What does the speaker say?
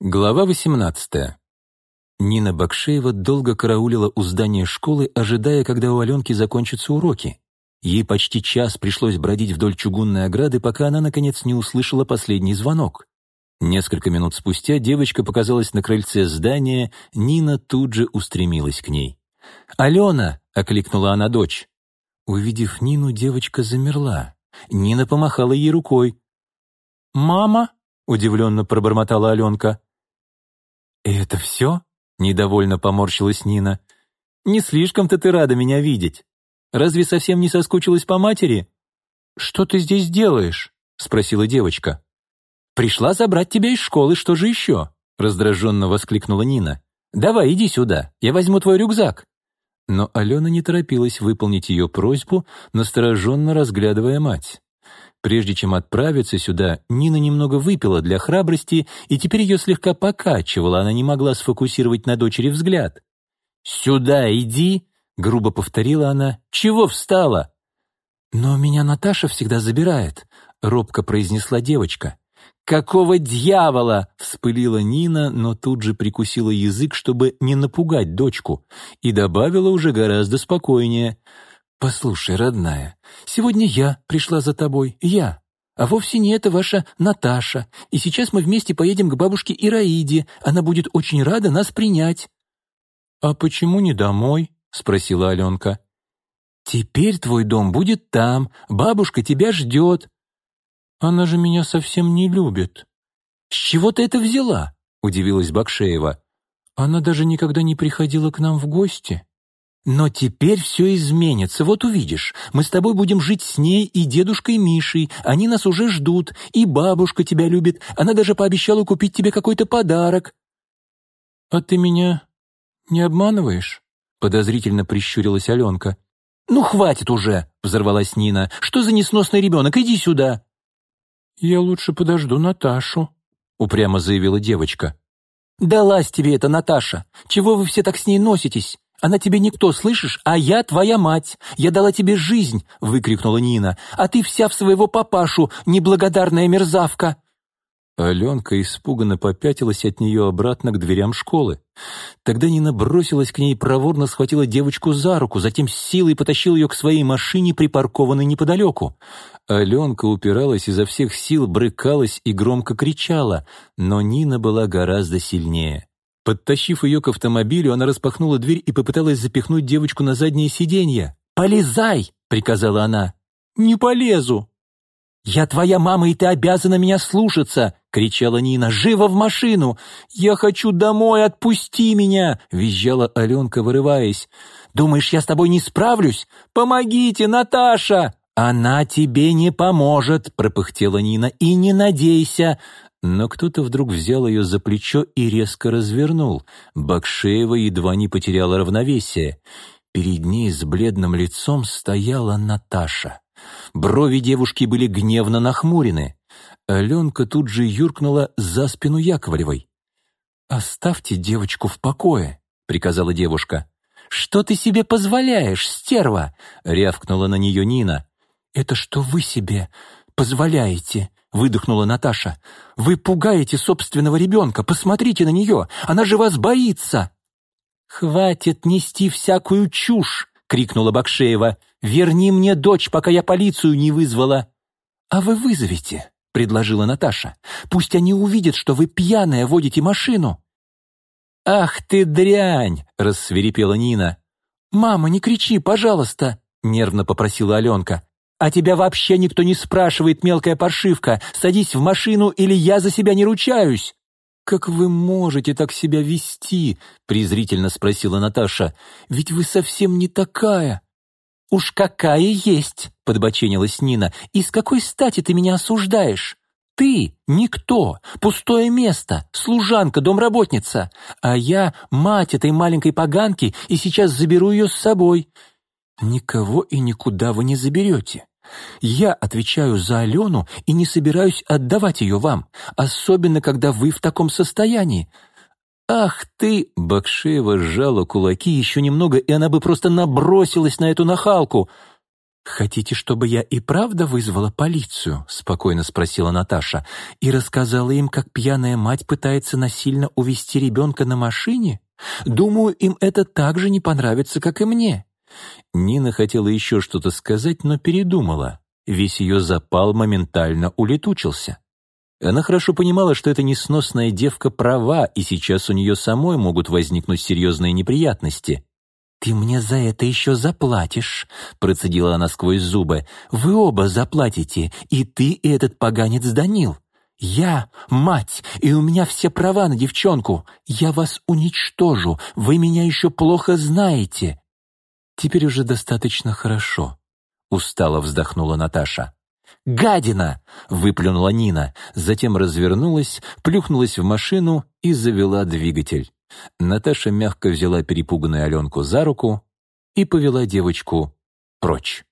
Глава 18. Нина Бакшеева долго караулила у здания школы, ожидая, когда у Аленки закончатся уроки. Ей почти час пришлось бродить вдоль чугунной ограды, пока она, наконец, не услышала последний звонок. Несколько минут спустя девочка показалась на крыльце здания, Нина тут же устремилась к ней. «Алена!» — окликнула она дочь. Увидев Нину, девочка замерла. Нина помахала ей рукой. «Мама?» — удивленно пробормотала Аленка. «И это все?» — недовольно поморщилась Нина. «Не слишком-то ты рада меня видеть. Разве совсем не соскучилась по матери?» «Что ты здесь делаешь?» — спросила девочка. «Пришла забрать тебя из школы, что же еще?» — раздраженно воскликнула Нина. «Давай, иди сюда, я возьму твой рюкзак». Но Алена не торопилась выполнить ее просьбу, настороженно разглядывая мать. Прежде чем отправиться сюда, Нина немного выпила для храбрости, и теперь ее слегка покачивала, она не могла сфокусировать на дочери взгляд. «Сюда иди!» — грубо повторила она. «Чего встала?» «Но меня Наташа всегда забирает», — робко произнесла девочка. «Какого дьявола!» — вспылила Нина, но тут же прикусила язык, чтобы не напугать дочку, и добавила уже гораздо спокойнее. «Послушай, родная, сегодня я пришла за тобой, я, а вовсе не это ваша Наташа, и сейчас мы вместе поедем к бабушке Ираиде, она будет очень рада нас принять». «А почему не домой?» — спросила Аленка. «Теперь твой дом будет там, бабушка тебя ждет». «Она же меня совсем не любит». «С чего ты это взяла?» — удивилась Бакшеева. «Она даже никогда не приходила к нам в гости». Но теперь все изменится, вот увидишь. Мы с тобой будем жить с ней и дедушкой Мишей. Они нас уже ждут, и бабушка тебя любит. Она даже пообещала купить тебе какой-то подарок». «А ты меня не обманываешь?» — подозрительно прищурилась Аленка. «Ну, хватит уже!» — взорвалась Нина. «Что за несносный ребенок? Иди сюда!» «Я лучше подожду Наташу», — упрямо заявила девочка. «Далась тебе эта Наташа! Чего вы все так с ней носитесь? Она тебе никто, слышишь? А я твоя мать. Я дала тебе жизнь!» — выкрикнула Нина. «А ты вся в своего папашу, неблагодарная мерзавка!» Аленка испуганно попятилась от нее обратно к дверям школы. Тогда Нина бросилась к ней, проворно схватила девочку за руку, затем с силой потащила ее к своей машине, припаркованной неподалеку. Аленка упиралась изо всех сил, брыкалась и громко кричала, но Нина была гораздо сильнее. Подтащив ее к автомобилю, она распахнула дверь и попыталась запихнуть девочку на заднее сиденье. «Полезай!» — приказала она. «Не полезу!» «Я твоя мама, и ты обязана меня слушаться!» — кричала Нина. «Живо в машину! Я хочу домой, отпусти меня!» — визжала Аленка, вырываясь. «Думаешь, я с тобой не справлюсь? Помогите, Наташа!» «Она тебе не поможет!» — пропыхтела Нина. «И не надейся! Но кто-то вдруг взял ее за плечо и резко развернул. Бакшеева едва не потеряла равновесие. Перед ней с бледным лицом стояла Наташа. Брови девушки были гневно нахмурены. Аленка тут же юркнула за спину Яковлевой. «Оставьте девочку в покое», — приказала девушка. «Что ты себе позволяешь, стерва?» — рявкнула на нее Нина. «Это что вы себе позволяете?» Выдохнула Наташа. «Вы пугаете собственного ребенка, посмотрите на нее, она же вас боится!» «Хватит нести всякую чушь!» — крикнула Бакшеева. «Верни мне дочь, пока я полицию не вызвала!» «А вы вызовите!» — предложила Наташа. «Пусть они увидят, что вы пьяная водите машину!» «Ах ты дрянь!» — рассверепела Нина. «Мама, не кричи, пожалуйста!» — нервно попросила Аленка. «А тебя вообще никто не спрашивает, мелкая паршивка. Садись в машину, или я за себя не ручаюсь». «Как вы можете так себя вести?» — презрительно спросила Наташа. «Ведь вы совсем не такая». «Уж какая есть!» — подбоченилась Нина. «И с какой стати ты меня осуждаешь? Ты — никто, пустое место, служанка, домработница, а я — мать этой маленькой поганки и сейчас заберу ее с собой. «Никого и никуда вы не заберете. Я отвечаю за Алену и не собираюсь отдавать ее вам, особенно когда вы в таком состоянии. «Ах ты!» — Бакшеева сжала кулаки еще немного, и она бы просто набросилась на эту нахалку. «Хотите, чтобы я и правда вызвала полицию?» — спокойно спросила Наташа. «И рассказала им, как пьяная мать пытается насильно увести ребенка на машине? Думаю, им это так же не понравится, как и мне». Нина хотела еще что-то сказать, но передумала. Весь ее запал моментально улетучился. Она хорошо понимала, что эта несносная девка права, и сейчас у нее самой могут возникнуть серьезные неприятности. «Ты мне за это еще заплатишь», — процедила она сквозь зубы. «Вы оба заплатите, и ты, и этот поганец Данил. Я мать, и у меня все права на девчонку. Я вас уничтожу, вы меня еще плохо знаете». «Теперь уже достаточно хорошо», — устало вздохнула Наташа. «Гадина!» — выплюнула Нина, затем развернулась, плюхнулась в машину и завела двигатель. Наташа мягко взяла перепуганную Аленку за руку и повела девочку прочь.